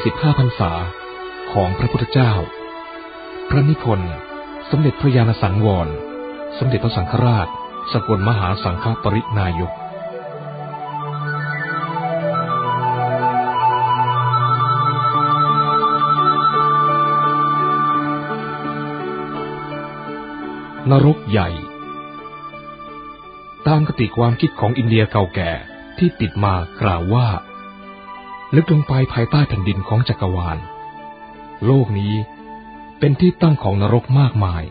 45พรรษาของพระพุทธเจ้า พระนิพนธ์ สมเด็จพระยาณสังวร สมเด็จพระสังฆราช สกลมหาสังฆปรินายกนรกใหญ่ ตามคติความคิดของอินเดียเก่าแก่ที่ติดมากล่าวว่า ลึกลงไปภายใต้แผ่นดินของจักรวาล โลกนี้เป็นที่ตั้งของนรกมากมาย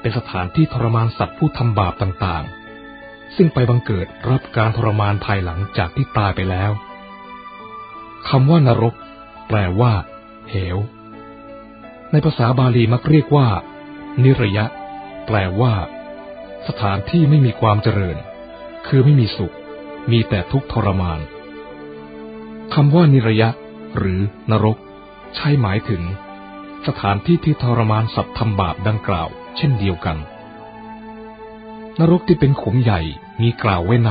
เป็นสถานที่ทรมานสัตว์ผู้ทำบาปต่างๆ ซึ่งไปบังเกิดรับการทรมานภายหลังจากที่ตายไปแล้วคำว่านรก แปลว่า เหว ในภาษาบาลีมักเรียกว่า นิระยะ แปลว่า สถานที่ไม่มีความเจริญ คือไม่มีสุข มีแต่ทุกข์ทรมาน คำว่านิระยะ หรือนรก ใช่หมายถึง สถานที่ที่ทรมานสัตว์ทำบาปดังกล่าว เช่นเดียวกัน นรกที่เป็นขุมใหญ่มีกล่าวไว้ใน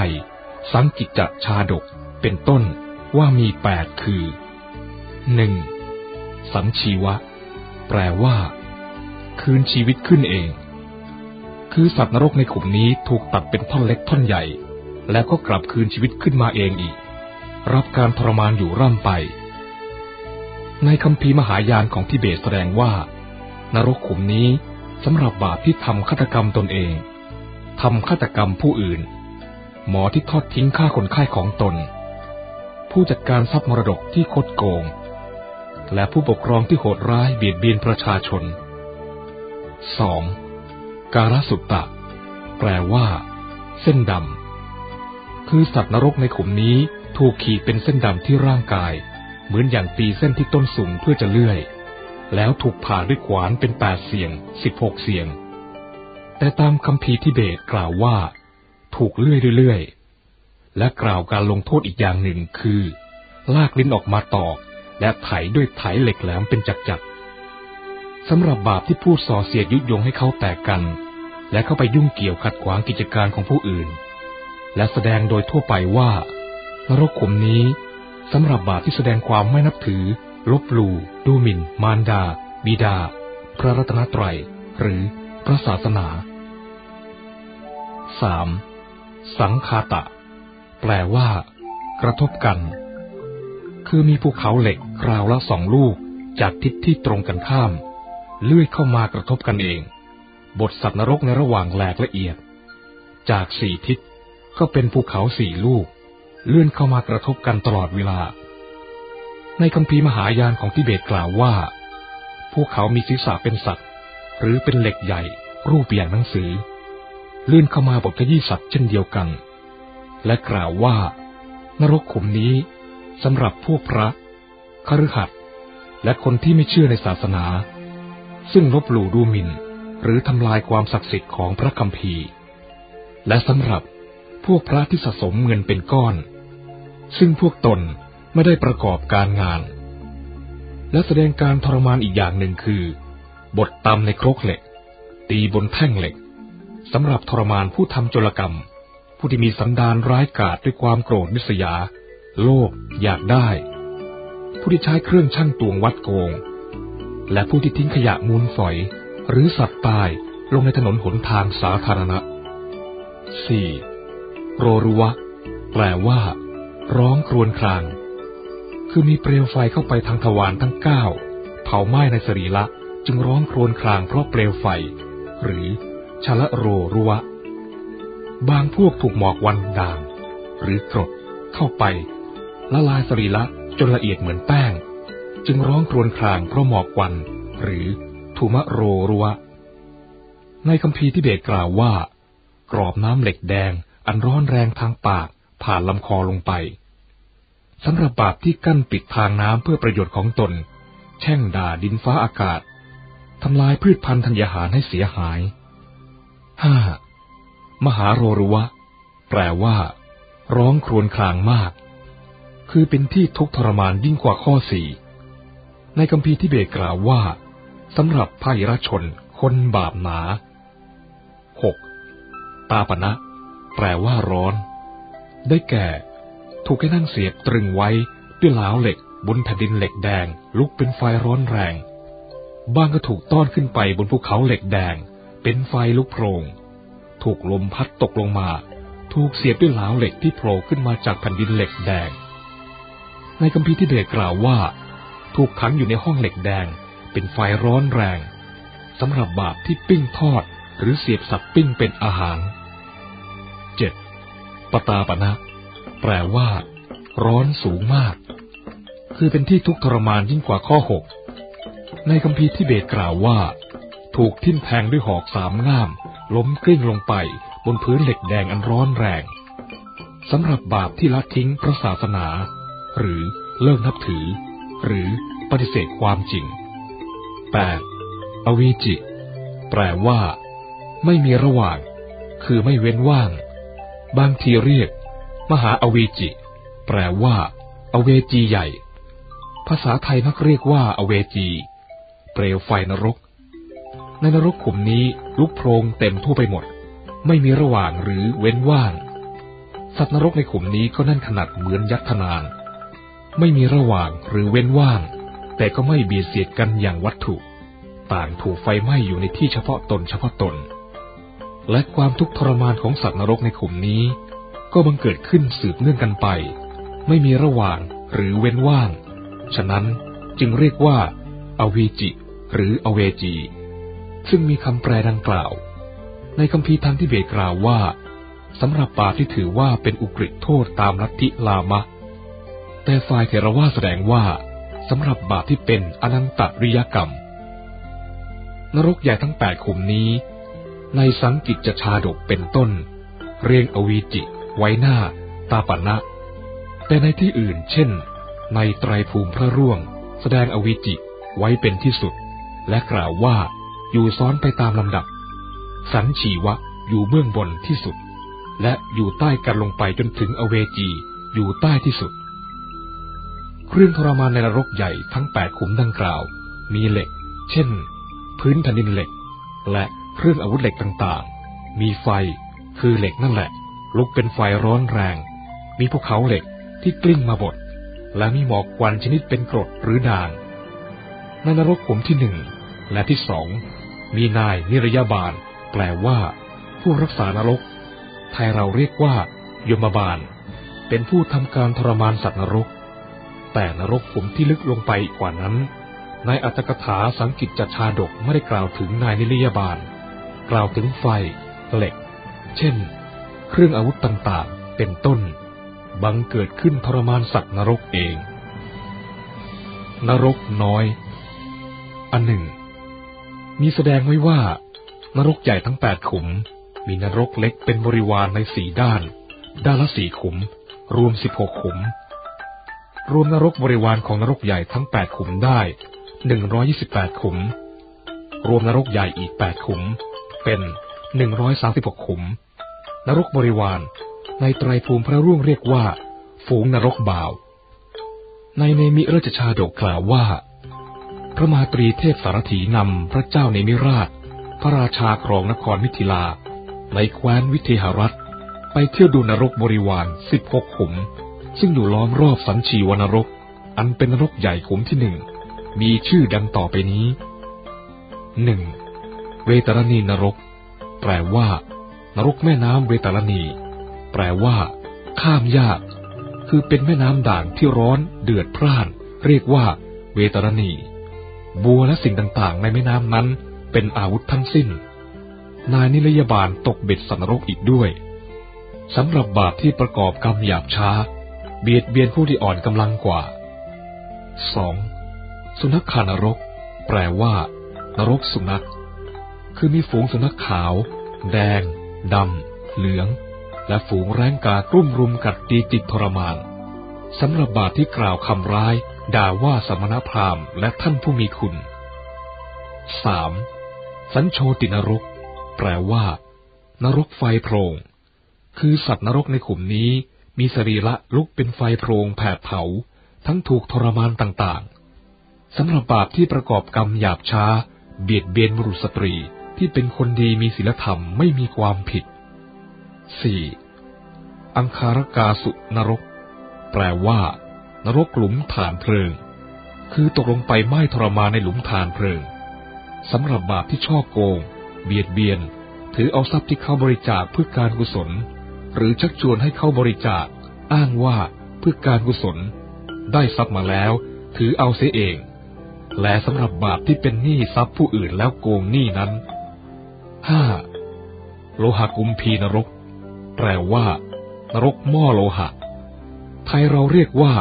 สังกิจจชาดกเป็นต้นว่ามีแปดคือหนึ่งสังชีวะ แปลว่า คืนชีวิตขึ้นเอง คือสัตว์นรกในขุมนี้ถูกตัดเป็นท่อนเล็กท่อนใหญ่ แล้วก็กลับคืนชีวิตขึ้นมาเองอีก รับการทรมานอยู่ร่ำไป ในคำพีมหายานของทิเบตแสดงว่า นรกขุมนี้สำหรับบาปที่ทำฆาตกรรมตนเองทำฆาตกรรมผู้อื่น หมอที่ทอดทิ้งฆ่าคนไข้ของตน ผู้จัดการทรัพย์มรดกที่คดโกง และผู้ปกครองที่โหดร้ายเบียดเบียนประชาชน 2. การสุตตะ แปลว่า เส้นดำคือสัตว์นรกในขุมนี้ ถูกขีดเป็นเส้นดำที่ร่างกาย เหมือนอย่างตีเส้นที่ต้นสูงเพื่อจะเลื่อย แล้วถูกผ่าด้วยขวานเป็นแปดเสียงสิบหกเสียง แต่ตามคำพีทิเบตกล่าวว่า ถูกเลื่อยเรื่อยๆและกล่าวการลงโทษอีกอย่างหนึ่งคือ ลากลิ้นออกมาตอก และไถด้วยไถเหล็กแหลมเป็นจักรๆสำหรับบาปที่พูดส่อเสียดยุยงให้เขาแตกกัน และเข้าไปยุ่งเกี่ยวขัดขวางกิจการของผู้อื่น และแสดงโดยทั่วไปว่า นรกขุมนี้สำหรับบาปที่แสดงความไม่นับถือ ลบหลู่ดูหมิ่น มารดา บิดา พระรัตนตรัย หรือพระศาสนา 3. สังคาตะ แปลว่า กระทบกัน คือมีภูเขาเหล็กราวละสองลูกจากทิศที่ตรงกันข้าม เลื่อยเข้ามากระทบกันเอง บทสัตว์นรกในระหว่างแหลกละเอียด จากสี่ทิศก็เป็นภูเขาสี่ลูก เลื่อนเข้ามากระทบกันตลอดเวลา ในคัมภีร์มหายานของทิเบตกล่าวว่าภูเขามีศีรษะเป็นสัตว์ หรือเป็นเหล็กใหญ่ รูปอย่างหนังสือ เลื่อนเข้ามาบทขยี้สัตว์เช่นเดียวกัน และกล่าวว่า นรกขุมนี้สำหรับพวกพระคฤหัสถ์และคนที่ไม่เชื่อในศาสนา ซึ่งลบหลู่ดูหมิ่น หรือทำลายความศักดิ์สิทธิ์ของพระคัมภีร์ และสำหรับพวกพระที่สะสมเงินเป็นก้อน ซึ่งพวกตนไม่ได้ประกอบการงาน และแสดงการทรมานอีกอย่างหนึ่งคือ บทตำในครกเหล็ก ตีบนแท่งเหล็กสำหรับทรมานผู้ทำโจรกรรม ผู้ที่มีสันดานร้ายกาจด้วยความโกรธนิสยา โลภอยากได้ ผู้ที่ใช้เครื่องชั่งตวงวัดโกง และผู้ที่ทิ้งขยะมูลฝอย หรือสัตว์ตายลงในถนนหนทางสาธารณะ 4. โรรุวะ แปลว่า ร้องครวญคราง คือมีเปลวไฟเข้าไปทางทวารทั้งเก้าเผาไหม้ในสรีละจึงร้องครวญครางเพราะเปลวไฟ หรือชละโรรุวะบางพวกถูกหมอกวันด่าง หรือกรดเข้าไป ละลายสรีละจนละเอียดเหมือนแป้ง จึงร้องครวญครางเพราะหมอกวัน หรือทุมะโรรุวะในคำพีที่เบตกล่าวว่า กรอบน้ำเหล็กแดงอันร้อนแรงทางปาก ผ่านลำคอลงไปสำหรับบาปที่กั้นปิดทางน้ำเพื่อประโยชน์ของตน แช่งด่าดินฟ้าอากาศทำลายพืชพันธุ์ธัญญาหารให้เสียหายห้ามหาโรรุวะ แปลว่า ร้องครวญครางมาก คือเป็นที่ทุกทรมานยิ่งกว่าข้อสี่ในคำพีที่เบกล่าวว่าสำหรับภาครชน คนบาปหนาหกตาปณะแปลว่าร้อน ได้แก่ ถูกให้นั่งเสียบตรึงไว้ด้วยเหลาเหล็กบนแผ่นดินเหล็กแดง ลุกเป็นไฟร้อนแรง บ้างก็ถูกต้อนขึ้นไปบนภูเขาเหล็กแดง เป็นไฟลุกโพรง ถูกลมพัดตกลงมา ถูกเสียบด้วยหลาวเหล็กที่โผล่ขึ้นมาจากแผ่นดินเหล็กแดง ในคัมภีร์ที่เดชกล่าวว่า ถูกขังอยู่ในห้องเหล็กแดง เป็นไฟร้อนแรงสำหรับบาปที่ปิ้งทอดหรือเสียบสับปิ้งเป็นอาหาร ปตาปณะแปลว่า ร้อนสูงมาก คือเป็นที่ทุกข์ทรมานยิ่งกว่าข้อหก ในคัมภีร์ที่เบตกล่าวว่า ถูกทิ่มแทงด้วยหอกสามง่าม ล้มกลิ้งลงไปบนพื้นเหล็กแดงอันร้อนแรงสำหรับบาปที่ละทิ้งพระศาสนา หรือเลิกนับถือ หรือปฏิเสธความจริง 8. อวีจิ แปลว่า ไม่มีระหว่าง คือไม่เว้นว่าง บางทีเรียก มหาอเวจิ แปลว่า อเวจีใหญ่ ภาษาไทยมักเรียกว่า อเวจี เปลวไฟนรก ในนรกขุมนี้ลุกโพรงเต็มทั่วไปหมด ไม่มีระหว่างหรือเว้นว่าง สัตว์นรกในขุมนี้ก็นั่นขนาดเหมือนยักษ์ทนาน ไม่มีระหว่างหรือเว้นว่าง แต่ก็ไม่เบียดเสียดกันอย่างวัตถุ ต่างถูกไฟไหม้อยู่ในที่เฉพาะตนเฉพาะตน และความทุกข์ทรมานของสัตว์นรกในขุมนี้ ก็บังเกิดขึ้นสืบเนื่องกันไป ไม่มีระหว่างหรือเว้นว่าง ฉะนั้นจึงเรียกว่า อวีจิ หรืออเวจี ซึ่งมีคำแปลดังกล่าว ในคัมภีทางทิเบตกล่าวว่าสำหรับบาปที่ถือว่าเป็นอุกฤษโทษตามลัทธิลามะ แต่ฝ่ายเทรวาแสดงว่าสำหรับบาปที่เป็นอนันตริยกรรม นรกใหญ่ทั้งแปดขุมนี้ ในสังกิจชาดกเป็นต้น เรียงอวีจิ ไว้หน้า ตาปณะ แต่ในที่อื่นเช่น ในไตรภูมิพระร่วง แสดงอวีจิไว้เป็นที่สุด และกล่าวว่าอยู่ซ้อนไปตามลำดับ สันชีวะอยู่เบื้องบนที่สุด และอยู่ใต้กันลงไปจนถึงอเวจีอยู่ใต้ที่สุด เครื่องทรมานในนรกใหญ่ทั้งแปดขุมดังกล่าว มีเหล็ก เช่น พื้นแผ่นดินเหล็ก และ เครื่องอาวุธเหล็กต่างๆ มีไฟ คือเหล็กนั่นแหละ ลุกเป็นไฟร้อนแรง มีภูเขาเหล็กที่กลิ้งมาบด และมีหมอกควันชนิดเป็นกรดหรือด่างในนรกขุมที่หนึ่งและที่สอง มีนายนิรยาบาล แปลว่า ผู้รักษานรก ไทยเราเรียกว่า ยมบาล เป็นผู้ทำการทรมานสัตว์นรก แต่นรกขุมที่ลึกลงไปกว่านั้นในอัตถกถาสังกิจจชาดกไม่ได้กล่าวถึงนายนิรยาบาล กล่าวถึงไฟ เหล็ก เช่น เครื่องอาวุธต่างๆ เป็นต้น บังเกิดขึ้นทรมานสัตว์นรกเอง นรกน้อย อันหนึ่ง มีแสดงไว้ว่า นรกใหญ่ทั้งแปดขุม มีนรกเล็กเป็นบริวารในสี่ด้าน ด้านละสี่ขุม รวมสิบหกขุม รวมนรกบริวารของนรกใหญ่ทั้งแปดขุมได้หนึ่งร้อยี่สิบแปดขุมรวมนรกใหญ่อีกแปดขุม เป็นหนึ่งร้อยสาสิบหกขุม นรกบริวาร ในไตรภูมิพระร่วงเรียกว่า ฝูงนรกบ่าว ในเนมิราชชาดกกล่าวว่า พระมาตรีเทพสารถีนำพระเจ้าเนมิราช พระราชาครองนครมิถิลา ในแคว้นวิเทหรัฐ ไปเที่ยวดูนรกบริวารสิบหกขุม ซึ่งอยู่ล้อมรอบสันชีวนรก อันเป็นนรกใหญ่ขุมที่หนึ่ง มีชื่อดังต่อไปนี้หนึ่ง เวตรณีนรก แปลว่า นรกแม่น้ำเวตรณี แปลว่า ข้ามยาก คือเป็นแม่น้ำด่างที่ร้อนเดือดพร่าน เรียกว่า เวตรณี บัวและสิ่งต่างๆ ในแม่น้ำนั้นเป็นอาวุธทั้งสิ้น นายนิรยาบาลตกเบ็ดสันนรกอีกด้วยสำหรับบาปที่ประกอบกรรมหยาบช้า เบียดเบียนผู้ที่อ่อนกำลังกว่า 2. สุนัขขานรก แปลว่า นรกสุนัข คือมีฝูงสุนัขขาว แดง ดำ เหลือง และฝูงแร้งกากรุ่มรุมกัดตีจิตทรมานสำหรับบาปที่กล่าวคำร้าย ด่าว่าสมณพราหมณ์และท่านผู้มีคุณ 3. สัญโชตินรก แปลว่า นรกไฟโพรง คือสัตว์นรกในขุมนี้ มีสรีระลุกเป็นไฟโพรงแผดเผา ทั้งถูกทรมานต่างๆสำหรับบาปที่ประกอบกรรมหยาบช้า เบียดเบียนบุรุษสตรี ที่เป็นคนดีมีศีลธรรมไม่มีความผิด 4. อังคารกาสุนรก แปลว่า นรกหลุมฐานเพลิง คือตกลงไปไหม้ทรมานในหลุมฐานเพลิงสำหรับบาปที่ช่อโกง เบียดเบียน ถือเอาทรัพย์ที่เขาบริจาคเพื่อการกุศล หรือชักชวนให้เขาบริจาค อ้างว่าเพื่อการกุศล ได้ทรัพย์มาแล้ว ถือเอาเสียเอง และสำหรับบาปที่เป็นหนี้ทรัพย์ผู้อื่นแล้วโกงหนี้นั้น ห้าโลหะกุมพีนรก แปลว่า นรกหม้อโลหะ ไทยเราเรียกว่า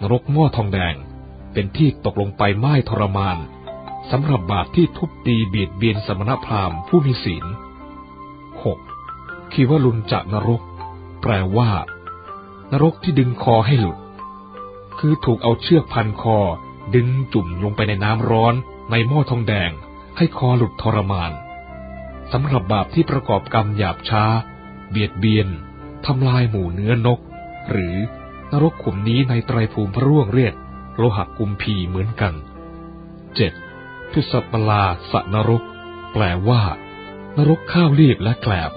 นรกหม้อทองแดง เป็นที่ตกลงไปไม้ทรมานสำหรับบาปที่ทุบตีเบียดเบียนสมณพราหมณ์ผู้มีศีลหกคีวลุนจะนรก แปลว่า นรกที่ดึงคอให้หลุด คือถูกเอาเชือกพันคอ ดึงจุ่มลงไปในน้ำร้อนในหม้อทองแดง ให้คอหลุดทรมาน สำหรับบาปที่ประกอบกรรมหยาบช้า เบียดเบียนทำลายหมู่เนื้อนก หรือนรกขุมนี้ในไตรภูมิพระร่วงเรียกโลหะกุมพีเหมือนกันเจ็ดพิสปลาสนรก แปลว่า นรกข้าวรีบและแกลบ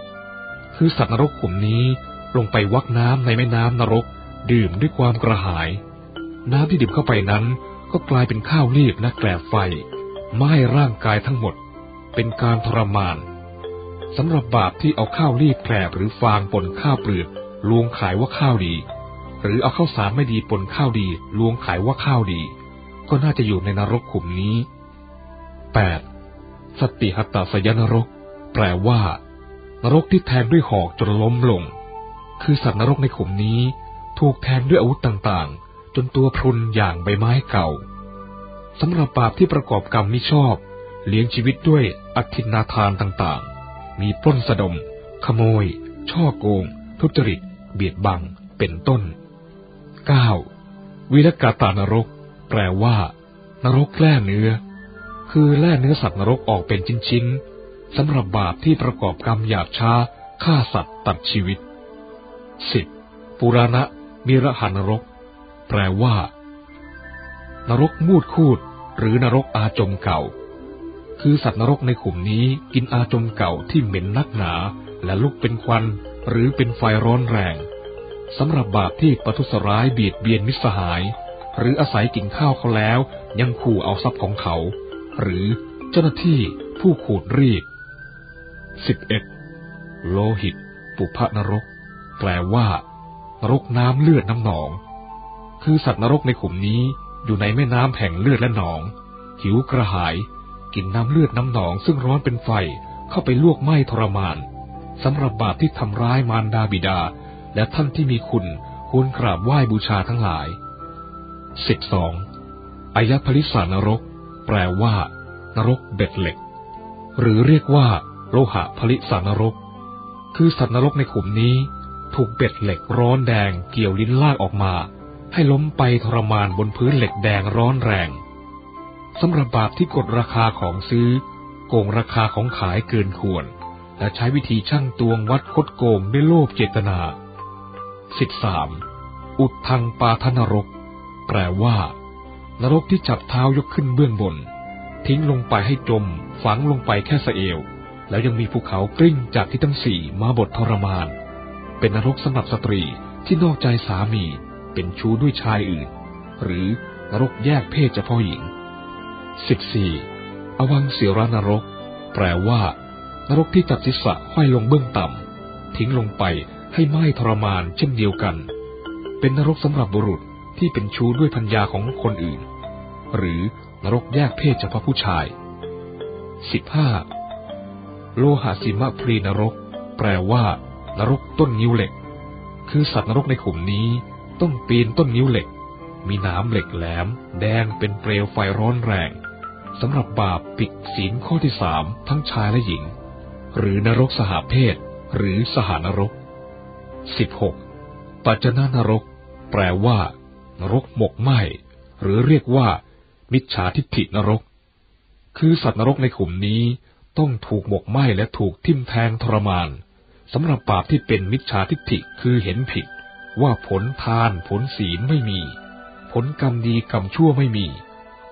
คือสัตว์นรกขุมนี้ลงไปวักน้ำในแม่น้ำนรก ดื่มด้วยความกระหาย น้ำที่ดื่มเข้าไปนั้นก็กลายเป็นข้าวรีบและแกลบไฟไหม้ร่างกายทั้งหมด เป็นการทรมาน สำหรับบาปที่เอาข้าวรีบแกลบหรือฟางปนข้าวเปลือกลวงขายว่าข้าวดี หรือเอาข้าวสารไม่ดีปนข้าวดีลวงขายว่าข้าวดี ก็น่าจะอยู่ในนรกขุมนี้ 8. สติหัตตสยนรก แปลว่า นรกที่แทงด้วยหอกจนล้มลง คือสัตว์นรกในขุมนี้ ถูกแทงด้วยอาวุธต่างๆ จนตัวพรุนอย่างใบไม้เก่าสำหรับบาปที่ประกอบกรรมมิชอบ เลี้ยงชีวิตด้วยอธินาทานต่างๆ มีปล้นสะดม ขโมย ช่อโกง ทุจริต เบียดบัง เป็นต้น 9. วิรกาตานรก แปลว่า นรกแล่เนื้อ คือแล่เนื้อสัตว์นรกออกเป็นชิ้นๆสำหรับบาปที่ประกอบกรรมหยาบช้าฆ่าสัตว์ตัดชีวิต 10. ปุราณะมิรหานรก แปลว่า นรกมูดคูด หรือนรกอาจมเก่า คือสัตว์นรกในขุมนี้กินอาจมเก่าที่เหม็นนักหนา และลุกเป็นควันหรือเป็นไฟร้อนแรงสำหรับบาปที่ปทุสร้ายเบียดเบียนมิสหาย หรืออาศัยกินข้าวเขาแล้วยังขู่เอาทรัพย์ของเขา หรือเจ้าหน้าที่ผู้ขูดรีดสิบเอ็ดโลหิต ปุพนรก แปลว่า นรกน้ำเลือดน้ำหนอง คือสัตว์นรกในขุมนี้อยู่ในแม่น้ำแห่งเลือดและหนอง หิวกระหาย กินน้ำเลือดน้ำหนองซึ่งร้อนเป็นไฟเข้าไปลวกไหม้ทรมานสำหรับบาปที่ทำร้ายมารดาบิดา และท่านที่มีคุณควรกราบไหว้บูชาทั้งหลายสิบสองอายะพลิสานรก แปลว่า นรกเบ็ดเหล็ก หรือเรียกว่า โลหะผลิสานรก คือสัตว์นรกในขุมนี้ ถูกเบ็ดเหล็กร้อนแดงเกี่ยวลิ้นลากออกมา ให้ล้มไปทรมานบนพื้นเหล็กแดงร้อนแรง สำหรับบาปที่กดราคาของซื้อ โกงราคาของขายเกินควร และใช้วิธีช่างตวงวัดคดโกงด้วยโลภเจตนาสิบสามอุดทางปาทนรก แปลว่า นรกที่จับเท้ายกขึ้นเบื้องบน ทิ้งลงไปให้จม ฝังลงไปแค่สะเอว แล้วยังมีภูเขากลิ้งจากที่ทั้งสี่มาบททรมาน เป็นนรกสำหรับสตรีที่นอกใจสามี เป็นชู้ด้วยชายอื่น หรือนรกแยกเพศเฉพาะหญิง 14. อวังเสียรานรก แปลว่า นรกที่จับศีรษะห้อยลงเบื้องต่ำ ทิ้งลงไปให้ไหม้ทรมานเช่นเดียวกัน เป็นนรกสำหรับบุรุษที่เป็นชู้ด้วยพัญญาของคนอื่น หรือนรกแยกเพศเฉพาะผู้ชาย 15. โลหะสิมะพรีนรก แปลว่า นรกต้นนิ้วเหล็ก คือสัตว์นรกในขุมนี้ต้องปีนต้นนิ้วเหล็ก มีน้ำเหล็กแหลม แดงเป็นเปลวไฟร้อนแรง สำหรับบาปปิดศีลข้อที่สามทั้งชายและหญิง หรือนรกสหเพศ หรือสหานรก 16. ปัจจนานรก แปลว่า นรกหมกไหมหรือเรียกว่า มิจฉาทิฏฐินรก คือสัตว์นรกในขุมนี้ต้องถูกหมกไหมและถูกทิ่มแทงทรมานสำหรับบาปที่เป็นมิจฉาทิฏฐิคือเห็นผิด ว่าผลทานผลศีลไม่มี ผลกรรมดีกรรมชั่วไม่มี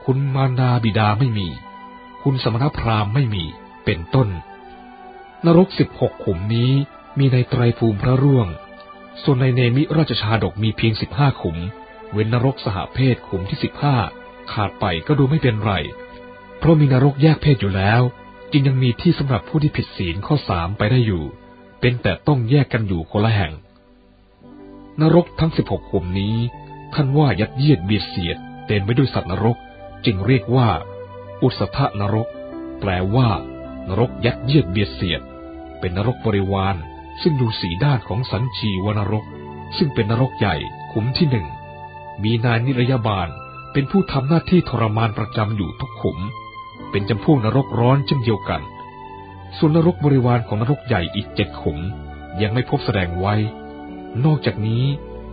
คุณมารดาบิดาไม่มี คุณสมณพราหมณ์ไม่มี เป็นต้น นรกสิบหกขุมนี้มีในไตรภูมิพระร่วง ส่วนในเนมิราชชาดกมีเพียงสิบห้าขุม เว้นนรกสหเพศขุมที่สิบห้าขาดไปก็ดูไม่เป็นไร เพราะมีนรกแยกเพศอยู่แล้ว จึงยังมีที่สำหรับผู้ที่ผิดศีลข้อสามไปได้อยู่ เป็นแต่ต้องแยกกันอยู่คนละแห่ง นรกทั้งสิบหกขุมนี้ ท่านว่ายัดเยียดเบียดเสียด เต็มไปด้วยสัตว์นรก จึงเรียกว่า อุสธนรก แปลว่า นรกยัดเยียดเบียดเสียด เป็นนรกบริวาร ซึ่งดูสีด้านของสันชีวนรก ซึ่งเป็นนรกใหญ่ขุมที่หนึ่ง มีนายนิรยาบาลเป็นผู้ทำหน้าที่ทรมานประจำอยู่ทุกขุม เป็นจำพวกนรกร้อนเช่นเดียวกัน ส่วนนรกบริวารของนรกใหญ่อีกเจ็ดขุม ยังไม่พบแสดงไว้ นอกจากนี้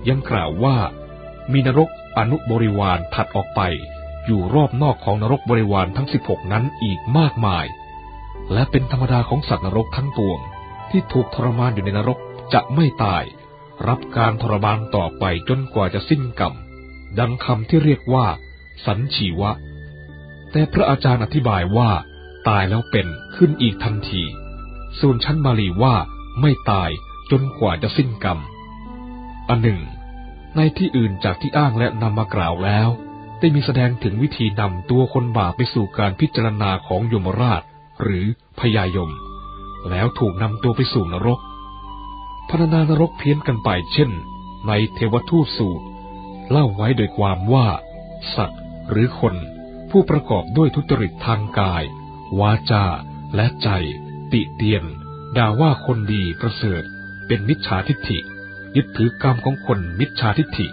ยังกล่าวว่า มีนรกอนุบริวารถัดออกไป อยู่รอบนอกของนรกบริวารทั้งสิบหกนั้นอีกมากมาย และเป็นธรรมดาของสัตว์นรกทั้งปวง ที่ถูกทรมานอยู่ในนรกจะไม่ตาย รับการทรมานต่อไปจนกว่าจะสิ้นกรรม ดังคำที่เรียกว่า สันชีวะ แต่พระอาจารย์อธิบายว่า ตายแล้วเป็นขึ้นอีกทันที ส่วนชั้นบาลีว่าไม่ตายจนกว่าจะสิ้นกรรม อันหนึ่ง ในที่อื่นจากที่อ้างและนำมากล่าวแล้ว ได้มีแสดงถึงวิธีนำตัวคนบาปไปสู่การพิจารณาของยมราช หรือพยายม แล้วถูกนำตัวไปสู่นรกพรรณนานรกเพี้ยนกันไปเช่น ในเทวทูตสูตร เล่าไว้โดยความว่า สัตว์หรือคน ผู้ประกอบด้วยทุจริตทางกาย วาจา และใจ ติเตียน ด่าว่าคนดีประเสริฐ เป็นมิจฉาทิฏฐิ ยึดถือกรรมของคนมิจฉาทิฏฐิ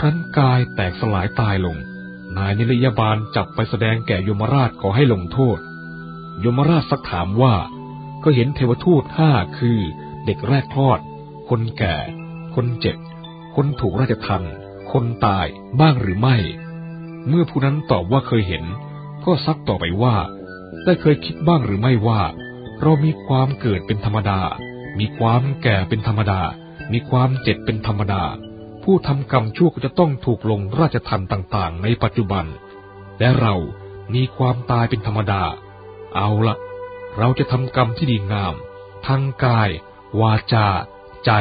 ครั้นกายแตกสลายตายลง นายนิรยาบาลจับไปแสดงแก่ยมราชขอให้ลงโทษ ยมราชสักถามว่า ก็เห็นเทวทูตห้าคือเด็กแรกคลอด คนแก่ คนเจ็บ คนถูกราชทันคนตายบ้างหรือไม่ เมื่อผู้นั้นตอบว่าเคยเห็น ก็ซักต่อไปว่า ได้เคยคิดบ้างหรือไม่ว่า เรามีความเกิดเป็นธรรมดา มีความแก่เป็นธรรมดา มีความเจ็บเป็นธรรมดา ผู้ทำกรรมชั่วก็จะต้องถูกลงราชทันต่างๆ ในปัจจุบัน และเรามีความตายเป็นธรรมดา เอาละเราจะทำกรรมที่ดีงามทางกาย วาจา ใจ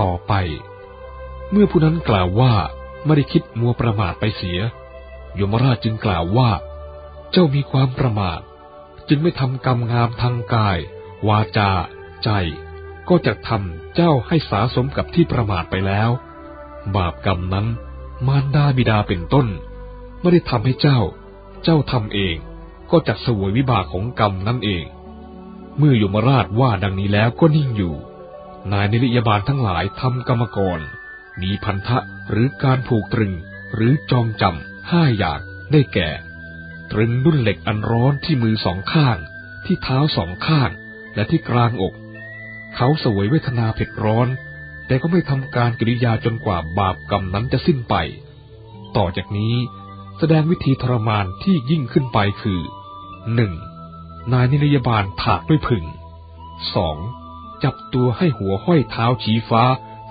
ต่อไป เมื่อผู้นั้นกล่าวว่าไม่ได้คิดมัวประมาทไปเสีย ยมราชจึงกล่าวว่า เจ้ามีความประมาท จึงไม่ทำกรรมงามทางกาย วาจา ใจ ก็จะทำเจ้าให้สาสมกับที่ประมาทไปแล้ว บาปกรรมนั้น มารดาบิดาเป็นต้น ไม่ได้ทำให้เจ้า เจ้าทำเอง ก็จะสวยวิบากของกรรมนั่นเอง เมื่อยมราชว่าดังนี้แล้วก็นิ่งอยู่ นายนิริยบาลทั้งหลายทำกรรมกร มีพันธะหรือการผูกตรึง หรือจองจำห้าอย่างได้แก่ ตรึงดุ้นเหล็กอันร้อนที่มือสองข้าง ที่เท้าสองข้าง และที่กลางอก เขาสวยเวทนาเผ็ดร้อน แต่ก็ไม่ทำการกิริยาจนกว่าบาปกรรมนั้นจะสิ้นไป ต่อจากนี้แสดงวิธีทรมานที่ยิ่งขึ้นไปคือหนึ่งนายนิรยาบาลถากด้วยผึ่งสองจับตัวให้หัวห้อยเท้าชี้ฟ้า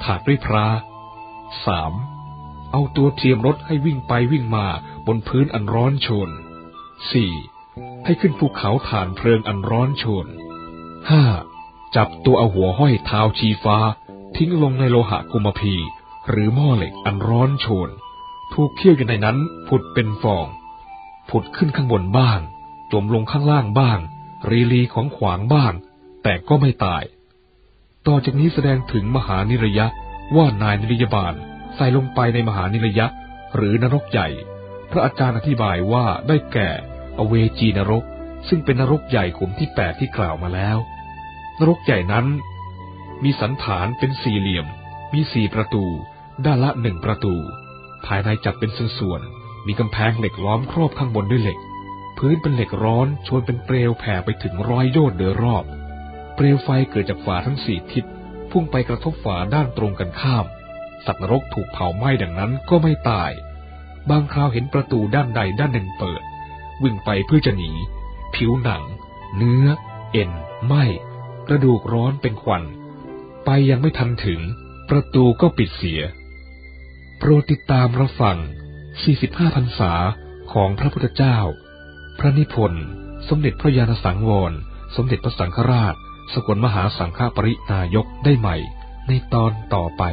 ถากด้วยพระสามเอาตัวเทียมรถให้วิ่งไปวิ่งมาบนพื้นอันร้อนโชนสี่ให้ขึ้นภูเขาฐานเพลิงอันร้อนโชนห้าจับตัวเอาหัวห้อยเท้าชีฟ้า ทิ้งลงในโลหะกุมพี หรือหม้อเหล็กอันร้อนโชน ถูกเคี่ยวอยู่ในนั้นผุดเป็นฟอง ผุดขึ้นข้างบนบ้างจมลงข้างล่างบ้าง รีลีของขวางบ้าง แต่ก็ไม่ตาย ต่อจากนี้แสดงถึงมหานิรยะว่านายนิรยาบาลใส่ลงไปในมหานิรยะหรือนรกใหญ่ พระอาจารย์อธิบายว่าได้แก่ อเวจีนรก ซึ่งเป็นนรกใหญ่ขุมที่แปดที่กล่าวมาแล้ว นรกใหญ่นั้น มีสันฐานเป็นสี่เหลี่ยม มีสี่ประตู ด้านละหนึ่งประตู ภายในจัดเป็นส่วนๆ มีกำแพงเหล็กล้อมครอบข้างบนด้วยเหล็ก พื้นเป็นเหล็กร้อนชวนเป็นเปลวแผ่ไปถึงร้อยโยชน์โดยรอบ เปลวไฟเกิดจากฝาทั้งสี่ทิศ พุ่งไปกระทบฝาด้านตรงกันข้าม สัตว์นรกถูกเผาไหม้ดังนั้นก็ไม่ตาย บางคราวเห็นประตูด้านใดด้านหนึ่งเปิด วิ่งไปเพื่อจะหนี ผิวหนัง เนื้อ เอ็น ไหมกระดูกร้อนเป็นควัน ไปยังไม่ทันถึง ประตูก็ปิดเสีย โปรดติดตามรับฟัง 45พรรษาของพระพุทธเจ้า พระนิพนธ์ สมเด็จพระยาณสังวร สมเด็จพระสังฆราช สกลมหาสังฆปรินายกได้ใหม่ ในตอนต่อไป